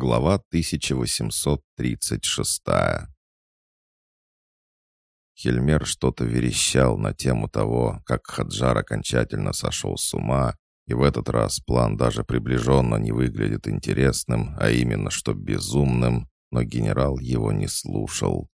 Глава 1836 Хельмер что-то верещал на тему того, как Хаджар окончательно сошел с ума, и в этот раз план даже приближенно не выглядит интересным, а именно что безумным, но генерал его не слушал.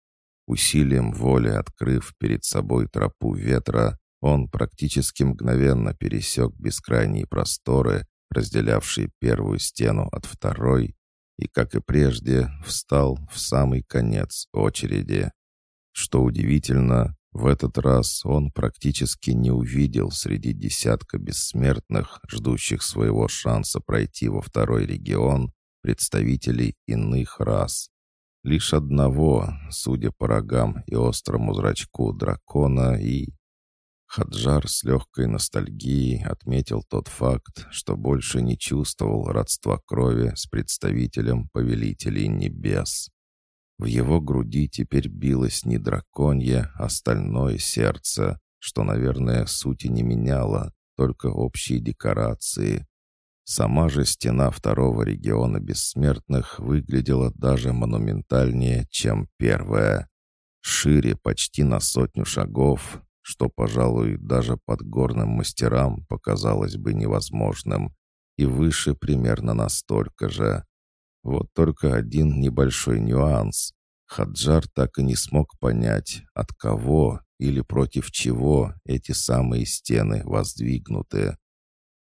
Усилием воли открыв перед собой тропу ветра, он практически мгновенно пересек бескрайние просторы, разделявшие первую стену от второй, и, как и прежде, встал в самый конец очереди. Что удивительно, в этот раз он практически не увидел среди десятка бессмертных, ждущих своего шанса пройти во второй регион, представителей иных рас. Лишь одного, судя по рогам и острому зрачку дракона и... Хаджар с легкой ностальгией отметил тот факт, что больше не чувствовал родства крови с представителем повелителей небес. В его груди теперь билось не драконье, а стальное сердце, что, наверное, сути не меняло, только общие декорации. Сама же стена второго региона бессмертных выглядела даже монументальнее, чем первая. Шире почти на сотню шагов, что, пожалуй, даже подгорным мастерам показалось бы невозможным, и выше примерно настолько же. Вот только один небольшой нюанс. Хаджар так и не смог понять, от кого или против чего эти самые стены воздвигнуты.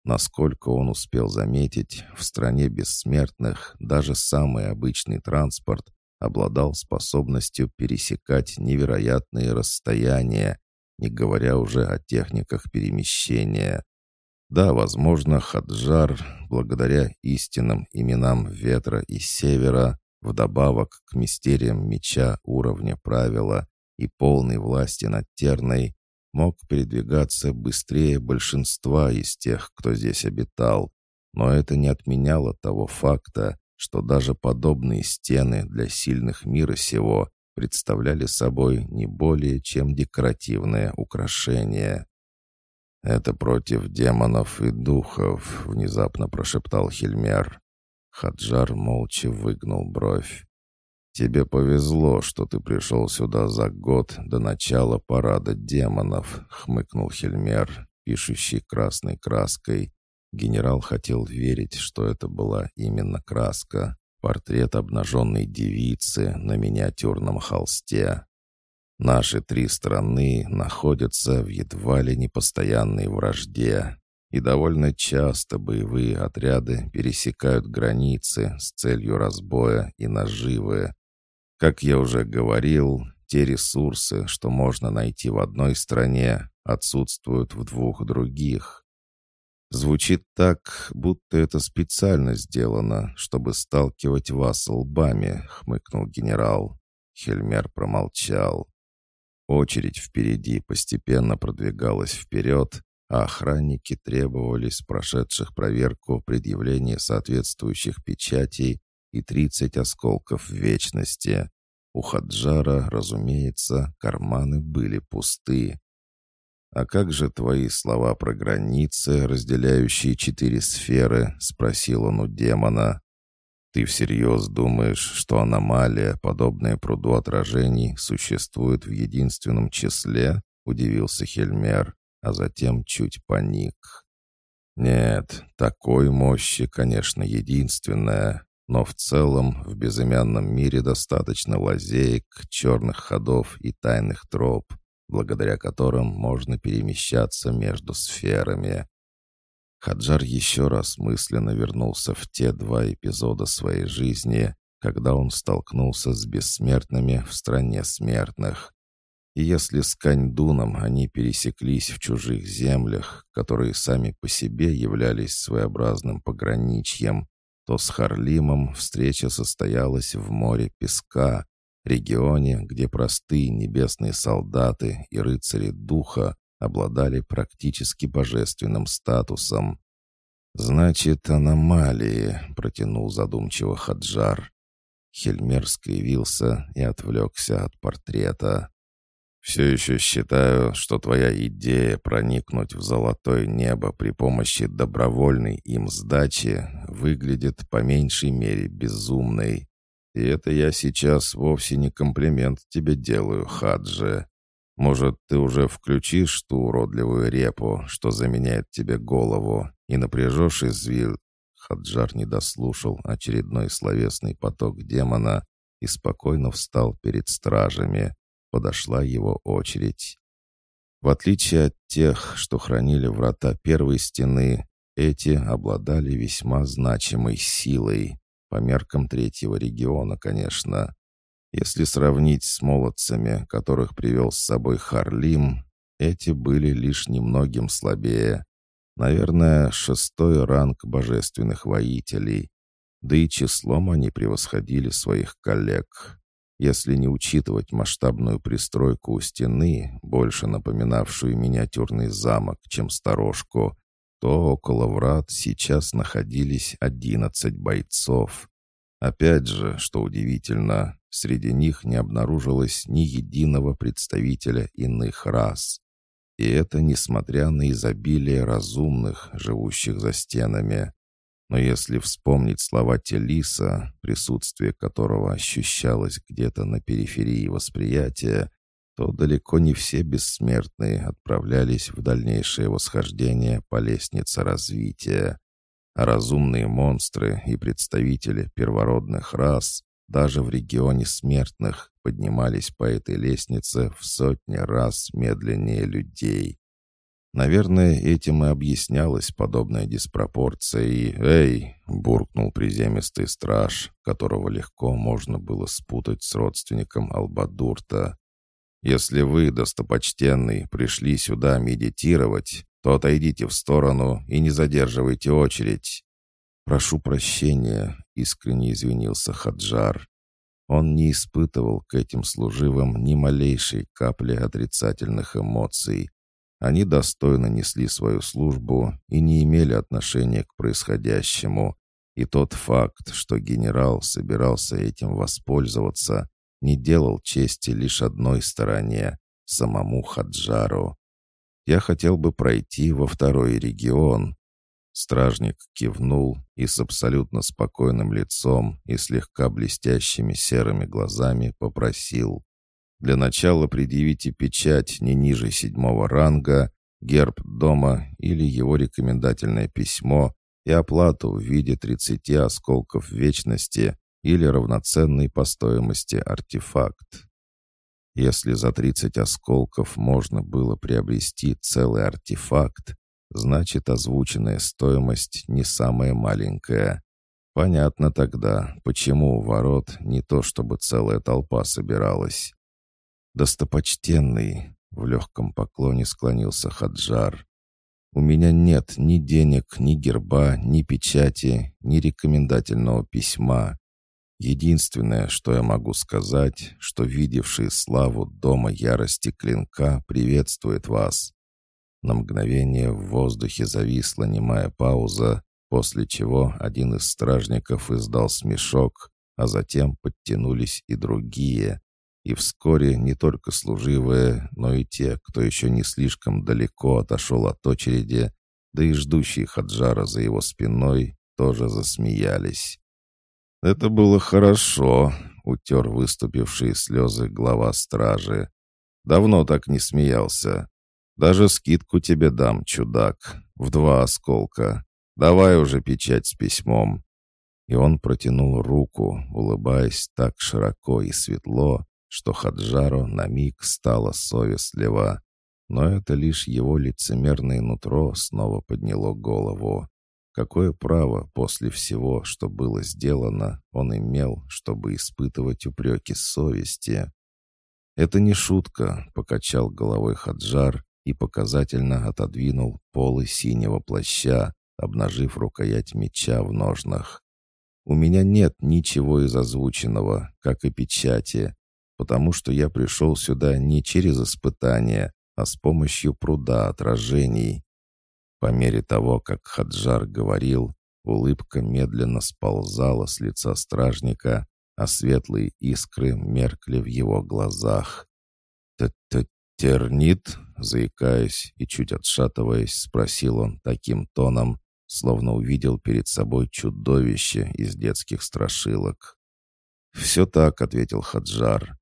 Насколько он успел заметить, в стране бессмертных даже самый обычный транспорт обладал способностью пересекать невероятные расстояния, не говоря уже о техниках перемещения. Да, возможно, Хаджар, благодаря истинным именам ветра и севера, вдобавок к мистериям меча уровня правила и полной власти над Терной, мог передвигаться быстрее большинства из тех, кто здесь обитал, но это не отменяло того факта, что даже подобные стены для сильных мира сего представляли собой не более чем декоративное украшение. «Это против демонов и духов», — внезапно прошептал Хельмер. Хаджар молча выгнул бровь. «Тебе повезло, что ты пришел сюда за год до начала парада демонов», — хмыкнул Хельмер, пишущий красной краской. Генерал хотел верить, что это была именно краска. Портрет обнаженной девицы на миниатюрном холсте. Наши три страны находятся в едва ли не постоянной вражде, и довольно часто боевые отряды пересекают границы с целью разбоя и наживы. Как я уже говорил, те ресурсы, что можно найти в одной стране, отсутствуют в двух других. Звучит так, будто это специально сделано, чтобы сталкивать вас лбами, хмыкнул генерал. Хельмер промолчал. Очередь впереди постепенно продвигалась вперед, а охранники требовали с прошедших проверку предъявления соответствующих печатей и 30 осколков вечности. У Хаджара, разумеется, карманы были пусты. «А как же твои слова про границы, разделяющие четыре сферы?» — спросил он у демона. «Ты всерьез думаешь, что аномалия, подобная пруду отражений, существует в единственном числе?» — удивился Хельмер, а затем чуть паник. «Нет, такой мощи, конечно, единственная, но в целом в безымянном мире достаточно лазеек, черных ходов и тайных троп, благодаря которым можно перемещаться между сферами. Хаджар еще раз мысленно вернулся в те два эпизода своей жизни, когда он столкнулся с бессмертными в стране смертных. И если с Каньдуном они пересеклись в чужих землях, которые сами по себе являлись своеобразным пограничьем, то с Харлимом встреча состоялась в море песка, регионе, где простые небесные солдаты и рыцари духа обладали практически божественным статусом. «Значит, аномалии», — протянул задумчиво Хаджар. Хельмер скривился и отвлекся от портрета. Все еще считаю, что твоя идея проникнуть в золотое небо при помощи добровольной им сдачи выглядит по меньшей мере безумной. И это я сейчас вовсе не комплимент тебе делаю, Хаджи. Может, ты уже включишь ту уродливую репу, что заменяет тебе голову, и напряжешь извил...» Хаджар не дослушал очередной словесный поток демона и спокойно встал перед стражами. Подошла его очередь. В отличие от тех, что хранили врата первой стены, эти обладали весьма значимой силой. По меркам третьего региона, конечно. Если сравнить с молодцами, которых привел с собой Харлим, эти были лишь немногим слабее. Наверное, шестой ранг божественных воителей. Да и числом они превосходили своих коллег. Если не учитывать масштабную пристройку у стены, больше напоминавшую миниатюрный замок, чем сторожку, то около врат сейчас находились одиннадцать бойцов. Опять же, что удивительно, среди них не обнаружилось ни единого представителя иных рас. И это несмотря на изобилие разумных, живущих за стенами. Но если вспомнить слова Телиса, присутствие которого ощущалось где-то на периферии восприятия, то далеко не все бессмертные отправлялись в дальнейшее восхождение по лестнице развития. А разумные монстры и представители первородных рас даже в регионе смертных поднимались по этой лестнице в сотни раз медленнее людей. Наверное, этим и объяснялась подобная диспропорция и «Эй!» — буркнул приземистый страж, которого легко можно было спутать с родственником Албадурта. Если вы, достопочтенный, пришли сюда медитировать, то отойдите в сторону и не задерживайте очередь». «Прошу прощения», — искренне извинился Хаджар. Он не испытывал к этим служивым ни малейшей капли отрицательных эмоций. Они достойно несли свою службу и не имели отношения к происходящему. И тот факт, что генерал собирался этим воспользоваться, не делал чести лишь одной стороне — самому Хаджару. «Я хотел бы пройти во второй регион». Стражник кивнул и с абсолютно спокойным лицом и слегка блестящими серыми глазами попросил. «Для начала предъявите печать не ниже седьмого ранга, герб дома или его рекомендательное письмо и оплату в виде 30 осколков вечности или равноценный по стоимости артефакт. Если за 30 осколков можно было приобрести целый артефакт, значит озвученная стоимость не самая маленькая. Понятно тогда, почему у ворот не то чтобы целая толпа собиралась. «Достопочтенный», — в легком поклоне склонился Хаджар, «у меня нет ни денег, ни герба, ни печати, ни рекомендательного письма. Единственное, что я могу сказать, что видевший славу дома ярости клинка приветствует вас. На мгновение в воздухе зависла немая пауза, после чего один из стражников издал смешок, а затем подтянулись и другие. И вскоре не только служивые, но и те, кто еще не слишком далеко отошел от очереди, да и ждущие Хаджара за его спиной, тоже засмеялись. «Это было хорошо», — утер выступившие слезы глава стражи. «Давно так не смеялся. Даже скидку тебе дам, чудак, в два осколка. Давай уже печать с письмом». И он протянул руку, улыбаясь так широко и светло, что Хаджару на миг стало совестливо. Но это лишь его лицемерное нутро снова подняло голову. Какое право после всего, что было сделано, он имел, чтобы испытывать упреки совести? «Это не шутка», — покачал головой Хаджар и показательно отодвинул полы синего плаща, обнажив рукоять меча в ножнах. «У меня нет ничего из озвученного, как и печати, потому что я пришел сюда не через испытание, а с помощью пруда отражений. По мере того, как Хаджар говорил, улыбка медленно сползала с лица стражника, а светлые искры меркли в его глазах. «Т-т тернит?» — заикаясь и чуть отшатываясь, спросил он таким тоном, словно увидел перед собой чудовище из детских страшилок. «Все так», — ответил Хаджар.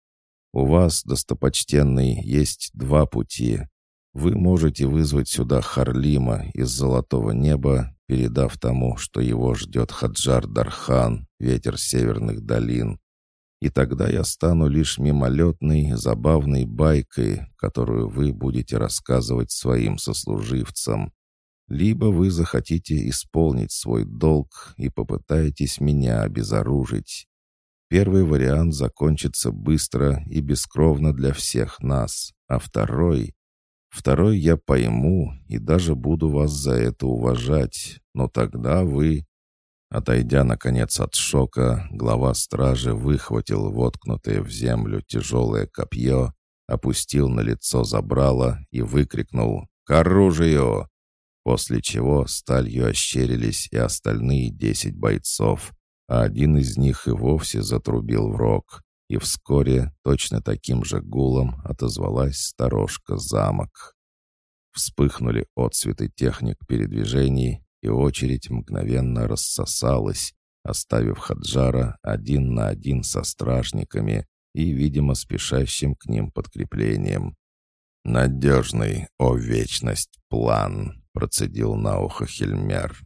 «У вас, достопочтенный, есть два пути. Вы можете вызвать сюда Харлима из золотого неба, передав тому, что его ждет Хаджар Дархан, ветер северных долин, и тогда я стану лишь мимолетной, забавной байкой, которую вы будете рассказывать своим сослуживцам. Либо вы захотите исполнить свой долг и попытаетесь меня обезоружить. Первый вариант закончится быстро и бескровно для всех нас, а второй... Второй я пойму и даже буду вас за это уважать, но тогда вы... Отойдя, наконец, от шока, глава стражи выхватил воткнутое в землю тяжелое копье, опустил на лицо забрало и выкрикнул «К оружию!», после чего сталью ощерились и остальные десять бойцов, а один из них и вовсе затрубил в рог, и вскоре точно таким же гулом отозвалась сторожка замок. Вспыхнули отцветы техник передвижений, и очередь мгновенно рассосалась, оставив Хаджара один на один со стражниками и, видимо, спешащим к ним подкреплением. «Надежный, о вечность, план!» — процедил на ухо Хельмер.